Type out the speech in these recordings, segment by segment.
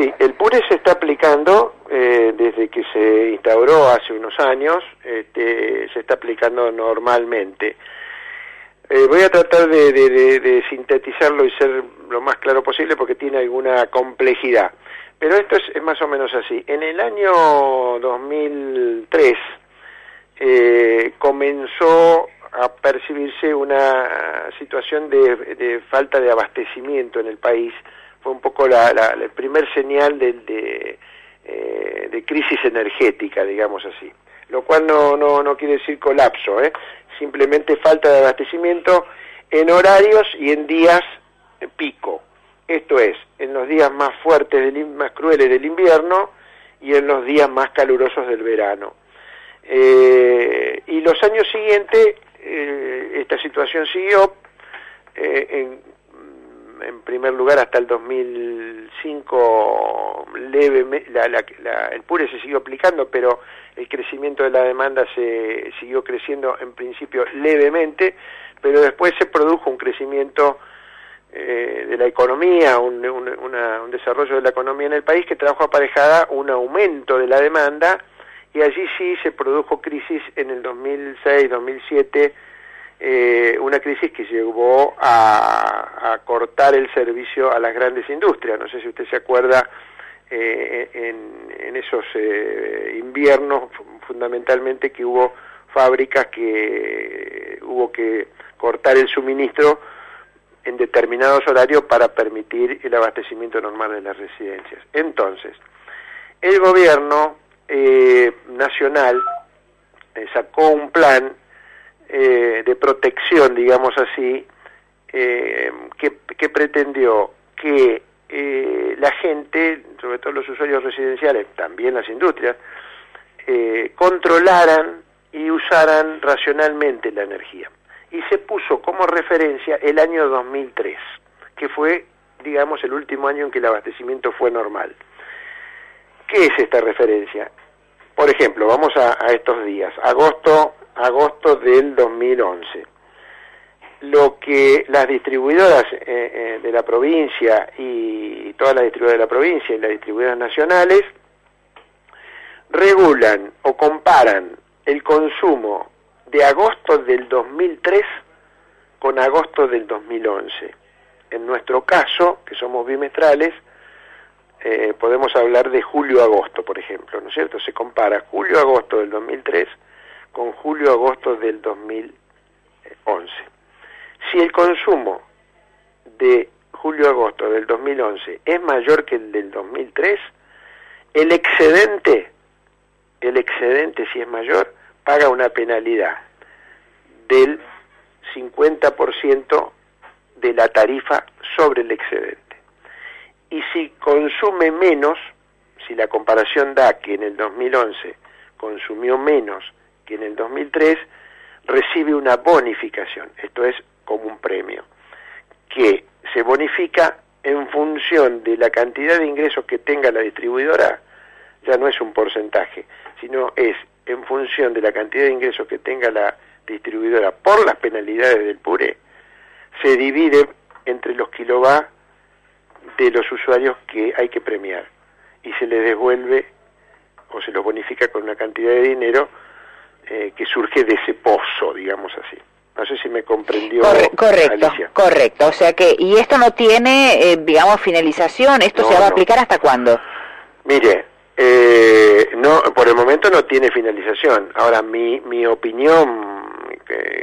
Sí, el PURE se está aplicando eh, desde que se instauró hace unos años, este, se está aplicando normalmente. Eh, voy a tratar de, sintetizarlo y ser lo más claro posible porque tiene alguna complejidad. Pero esto es, más o menos así. En el año 2003 eh, comenzó a percibirse una situación de, falta de abastecimiento en el país. Fue un poco la, el primer señal de, eh, de, crisis energética, digamos así. Lo cual no, no, no quiere decir colapso, ¿eh? simplemente falta de abastecimiento en horarios y en días pico. Esto es, en los días más fuertes, del, más crueles del invierno y en los días más calurosos del verano. Eh, y los años siguientes eh, esta situación siguió, eh, en, en, primer lugar hasta el 2005 leve, la, el PURE se siguió aplicando, pero el crecimiento de la demanda se siguió creciendo en principio levemente, pero después se produjo un crecimiento eh, de la economía, un, un, desarrollo de la economía en el país que trajo aparejada un aumento de la demanda y allí sí se produjo crisis en el 2006-2007, eh, una crisis que llevó a, cortar el servicio a las grandes industrias. No sé si usted se acuerda eh, en, esos eh, inviernos fundamentalmente que hubo fábricas que hubo que cortar el suministro en determinados horarios para permitir el abastecimiento normal de las residencias. Entonces, el gobierno eh, nacional sacó un plan de protección, digamos así, que, que pretendió que eh, la gente, sobre todo los usuarios residenciales, también las industrias, eh, controlaran y usaran racionalmente la energía. Y se puso como referencia el año 2003, que fue, digamos, el último año en que el abastecimiento fue normal. ¿Qué es esta referencia? Por ejemplo, vamos a estos días, agosto, agosto del 2011 lo que las distribuidoras eh, eh, de la provincia y todas las distribuidoras de la provincia y las distribuidoras nacionales regulan o comparan el consumo de agosto del 2003 con agosto del 2011. En nuestro caso, que somos bimestrales, eh, podemos hablar de julio-agosto, por ejemplo, ¿no es cierto? Se compara julio-agosto del 2003 con julio-agosto del 2011. Si el consumo de julio-agosto del 2011 es mayor que el del 2003, el excedente, el excedente si es mayor, paga una penalidad del 50% de la tarifa sobre el excedente. Y si consume menos, si la comparación da que en el 2011 consumió menos que en el 2003, recibe una bonificación, esto es como un premio, que se bonifica en función de la cantidad de ingresos que tenga la distribuidora, ya no es un porcentaje, sino es en función de la cantidad de ingresos que tenga la distribuidora por las penalidades del PURE, se divide entre los kilovatios de los usuarios que hay que premiar y se les devuelve o se los bonifica con una cantidad de dinero eh, que surge de ese pozo, digamos así. No sé si me comprendió. correcto, correcto. O sea que, y esto no tiene, eh, digamos, finalización, ¿esto se va a aplicar hasta cuándo? Mire, eh, no, por el momento no tiene finalización. Ahora, mi, mi opinión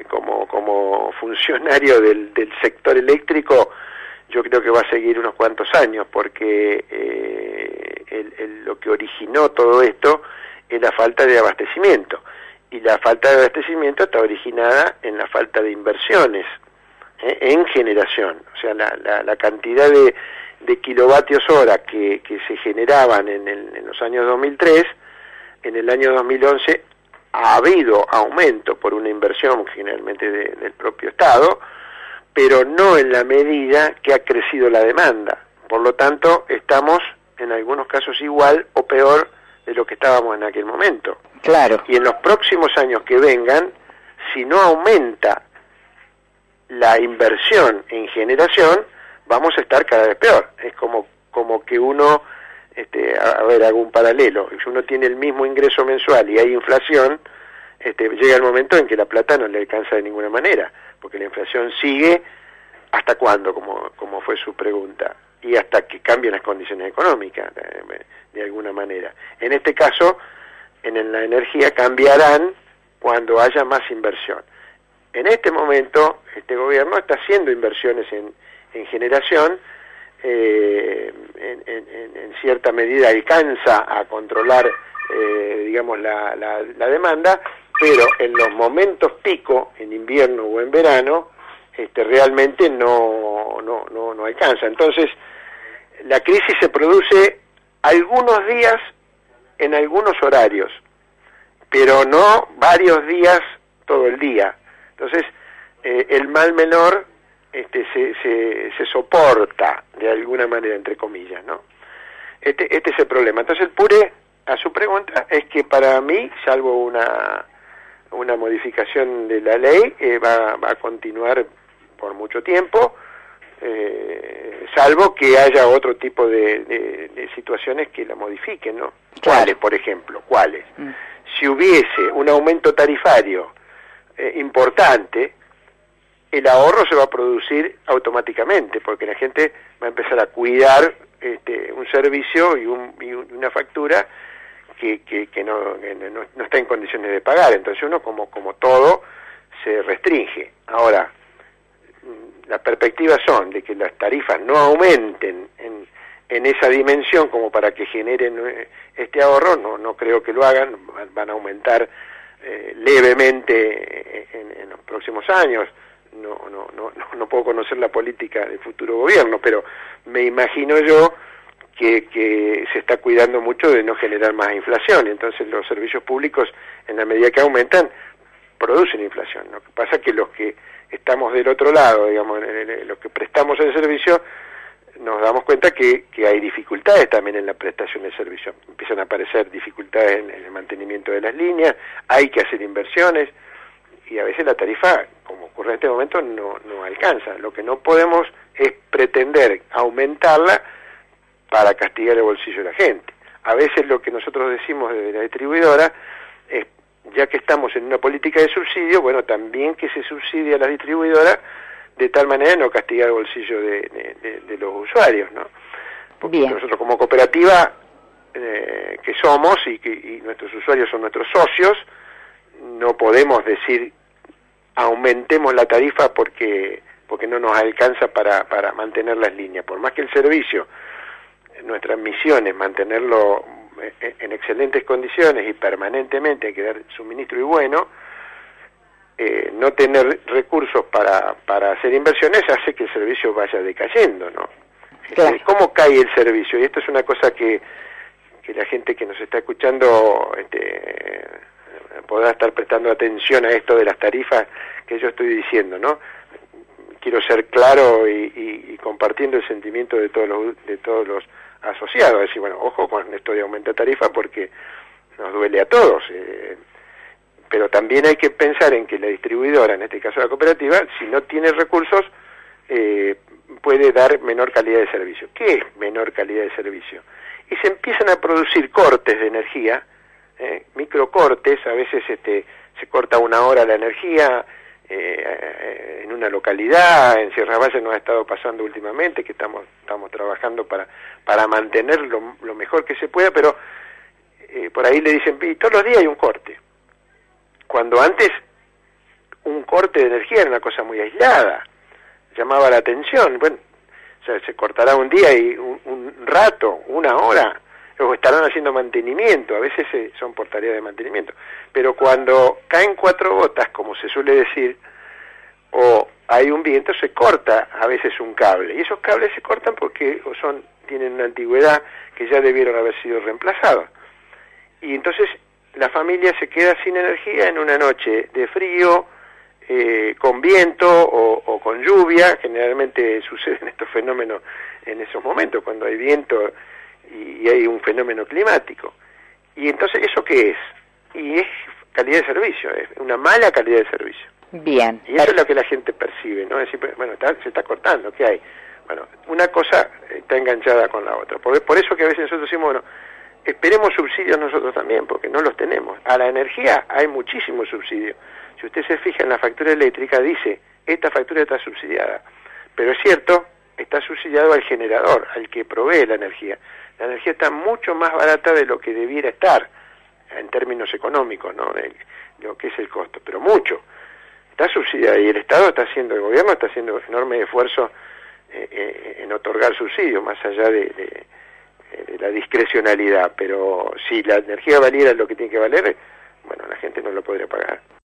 como, como funcionario del, del sector eléctrico, yo creo que va a seguir unos cuantos años, porque eh, lo que originó todo esto es la falta de abastecimiento y la falta de abastecimiento está originada en la falta de inversiones ¿eh? en generación. O sea, la, la, cantidad de, de, kilovatios hora que, que se generaban en, en, los años 2003, en el año 2011 ha habido aumento por una inversión generalmente del propio Estado, pero no en la medida que ha crecido la demanda. Por lo tanto, estamos en algunos casos igual o peor de lo que estábamos en aquel momento. Claro. Y en los próximos años que vengan, si no aumenta la inversión en generación, vamos a estar cada vez peor. Es como, como que uno este, a, ver, hago un paralelo, si uno tiene el mismo ingreso mensual y hay inflación, este, llega el momento en que la plata no le alcanza de ninguna manera, porque la inflación sigue hasta cuándo, como, como fue su pregunta, y hasta que cambien las condiciones económicas, de, de alguna manera. En este caso, en la energía cambiarán cuando haya más inversión. En este momento, este gobierno está haciendo inversiones en, en generación, eh, en, en, cierta medida alcanza a controlar, eh, digamos, la, la, demanda, pero en los momentos pico, en invierno o en verano, este, realmente no, no, no, no alcanza. Entonces, la crisis se produce algunos días en algunos horarios, pero no varios días todo el día. Entonces, eh, el mal menor este, se, se, se, soporta de alguna manera, entre comillas, ¿no? Este, este es el problema. Entonces, el PURE, a su pregunta, es que para mí, salvo una, una modificación de la ley, eh, va, va a continuar por mucho tiempo, eh, salvo que haya otro tipo de, situaciones que la modifiquen, ¿no? ¿Cuáles, por ejemplo? ¿Cuáles? Mm. Si hubiese un aumento tarifario eh, importante, el ahorro se va a producir automáticamente, porque la gente va a empezar a cuidar este, un servicio y, una factura que, que, no, no, está en condiciones de pagar. Entonces uno, como, como todo, se restringe. Ahora, las perspectivas son de que las tarifas no aumenten en, en esa dimensión como para que generen eh, este ahorro, no, no creo que lo hagan, van a aumentar eh, levemente en, los próximos años. No, no, no, no puedo conocer la política del futuro gobierno, pero me imagino yo que, que se está cuidando mucho de no generar más inflación. Entonces los servicios públicos, en la medida que aumentan, producen inflación. Lo que pasa que los que estamos del otro lado, digamos, los que prestamos el servicio, nos damos cuenta que, que hay dificultades también en la prestación del servicio. Empiezan a aparecer dificultades en, el mantenimiento de las líneas, hay que hacer inversiones y a veces la tarifa, como ocurre en este momento, no, no alcanza. Lo que no podemos es pretender aumentarla para castigar el bolsillo de la gente. A veces lo que nosotros decimos desde la distribuidora ya que estamos en una política de subsidio, bueno, también que se subsidie a las distribuidoras de tal manera no castigar el bolsillo de, los usuarios, ¿no? Porque nosotros como cooperativa eh, que somos y que nuestros usuarios son nuestros socios, no podemos decir aumentemos la tarifa porque porque no nos alcanza para, para mantener las líneas. Por más que el servicio, nuestra misión es mantenerlo en excelentes condiciones y permanentemente hay que dar suministro y bueno, eh, no tener recursos para, para hacer inversiones hace que el servicio vaya decayendo, ¿no? Este, ¿Cómo cae el servicio? Y esto es una cosa que, que la gente que nos está escuchando este, podrá estar prestando atención a esto de las tarifas que yo estoy diciendo, ¿no? Quiero ser claro y, y compartiendo el sentimiento de todos los, de todos los asociado, decir, bueno, ojo con esto de aumento de tarifa porque nos duele a todos. Eh, pero también hay que pensar en que la distribuidora, en este caso la cooperativa, si no tiene recursos, eh, puede dar menor calidad de servicio. ¿Qué es menor calidad de servicio? Y se empiezan a producir cortes de energía, eh, microcortes, a veces este, se corta una hora la energía, eh, en una localidad, en Sierra Valle nos ha estado pasando últimamente, que estamos, estamos trabajando para, para mantener lo, lo mejor que se pueda, pero eh, por ahí le dicen, y todos los días hay un corte. Cuando antes un corte de energía era una cosa muy aislada, llamaba la atención, bueno, se cortará un día y un, un rato, una hora, o estarán haciendo mantenimiento, a veces son por tareas de mantenimiento, pero cuando caen cuatro gotas, como se suele decir, o hay un viento, se corta a veces un cable, y esos cables se cortan porque o son tienen una antigüedad que ya debieron haber sido reemplazados. Y entonces la familia se queda sin energía en una noche de frío, eh, con viento o, o, con lluvia, generalmente suceden estos fenómenos en esos momentos, cuando hay viento y, hay un fenómeno climático. Y entonces, ¿eso qué es? Y es calidad de servicio, es una mala calidad de servicio. Bien. Y eso es lo que la gente percibe, ¿no? Es decir, bueno, se está cortando, ¿qué hay? Bueno, una cosa está enganchada con la otra. Por, por eso que a veces nosotros decimos, bueno, esperemos subsidios nosotros también, porque no los tenemos. A la energía hay muchísimos subsidios. Si usted se fija en la factura eléctrica, dice, esta factura está subsidiada. Pero es cierto, está subsidiado al generador, al que provee la energía. La energía está mucho más barata de lo que debiera estar en términos económicos, ¿no? De lo que es el costo, pero mucho. Está subsidiada y el Estado está haciendo, el gobierno está haciendo enorme esfuerzo eh, eh, en otorgar subsidios, más allá de, de, de, la discrecionalidad. Pero si la energía valiera lo que tiene que valer, bueno, la gente no lo podría pagar.